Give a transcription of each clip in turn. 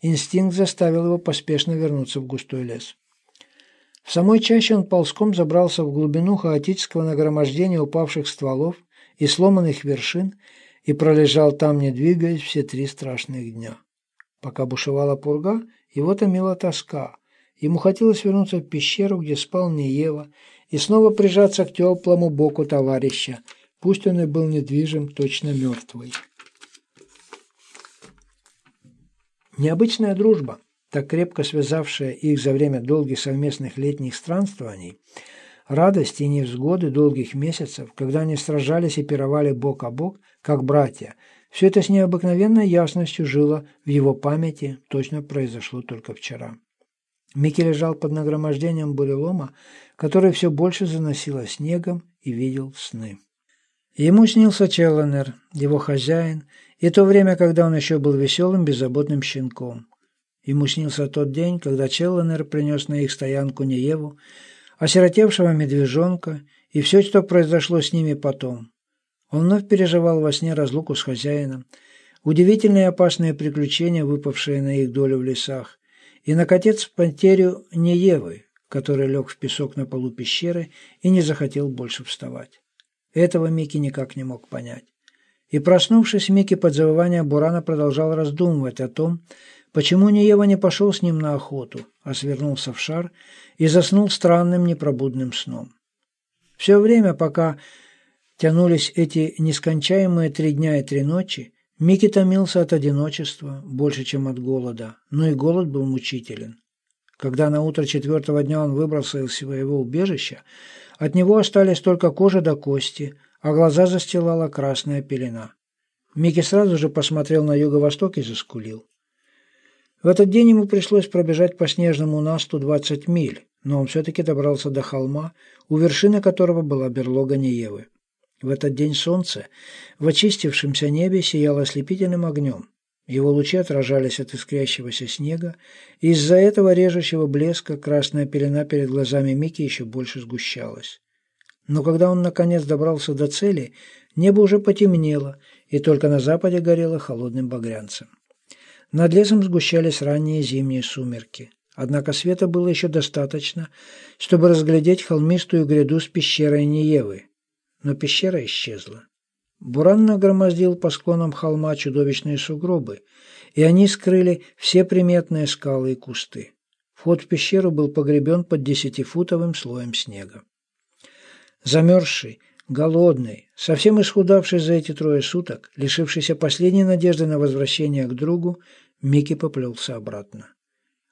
инстинкт заставил его поспешно вернуться в густой лес. В самой чаще он ползком забрался в глубину хаотического нагромождения упавших стволов и сломанных вершин и пролежал там, не двигаясь, все три страшных дня. Пока бушевала пурга, его томила тоска. Ему хотелось вернуться в пещеру, где спал Неева, и снова прижаться к теплому боку товарища, пусть он и был недвижим, точно мертвый. Необычная дружба, так крепко связавшая их за время долгих совместных летних странствований, радости и невзгоды долгих месяцев, когда они сражались и пировали бок о бок, как братья, все это с необыкновенной ясностью жило в его памяти, точно произошло только вчера. Микки лежал под нагромождением бурелома, который все больше заносило снегом и видел сны. Ему снился Челленер, его хозяин, и то время, когда он еще был веселым, беззаботным щенком. Ему снился тот день, когда Челленер принес на их стоянку Нееву, осиротевшего медвежонка и все, что произошло с ними потом. Он вновь переживал во сне разлуку с хозяином, удивительные опасные приключения, выпавшие на их долю в лесах, и, наконец, потерю Неевы, который лег в песок на полу пещеры и не захотел больше вставать. Этого Микки никак не мог понять. И проснувшись, Микки под завывание Бурана продолжал раздумывать о том, почему Неева не пошел с ним на охоту, а свернулся в шар и заснул странным непробудным сном. Все время, пока тянулись эти нескончаемые три дня и три ночи, Микки томился от одиночества больше, чем от голода, но и голод был мучителен. Когда на утро четвертого дня он выбрался из своего убежища, от него остались только кожа до кости, а глаза застилала красная пелена. Микки сразу же посмотрел на юго-восток и заскулил. В этот день ему пришлось пробежать по снежному насту 20 миль, но он все-таки добрался до холма, у вершины которого была берлога Неевы. В этот день солнце в очистившемся небе сияло ослепительным огнем. Его лучи отражались от искрящегося снега, и из-за этого режущего блеска красная пелена перед глазами Мики еще больше сгущалась. Но когда он наконец добрался до цели, небо уже потемнело, и только на западе горело холодным багрянцем. Над лесом сгущались ранние зимние сумерки. Однако света было еще достаточно, чтобы разглядеть холмистую гряду с пещерой Неевы, но пещера исчезла. Буран нагромоздил по склонам холма чудовищные сугробы, и они скрыли все приметные скалы и кусты. Вход в пещеру был погребен под десятифутовым слоем снега. Замерзший, голодный, совсем исхудавший за эти трое суток, лишившийся последней надежды на возвращение к другу, Микки поплелся обратно.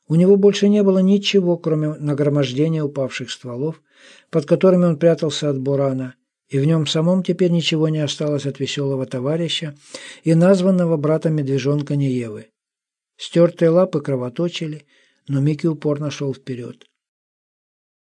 У него больше не было ничего, кроме нагромождения упавших стволов, под которыми он прятался от бурана, и в нем самом теперь ничего не осталось от веселого товарища и названного брата медвежонка Неевы. Стертые лапы кровоточили, но Микки упорно шел вперед.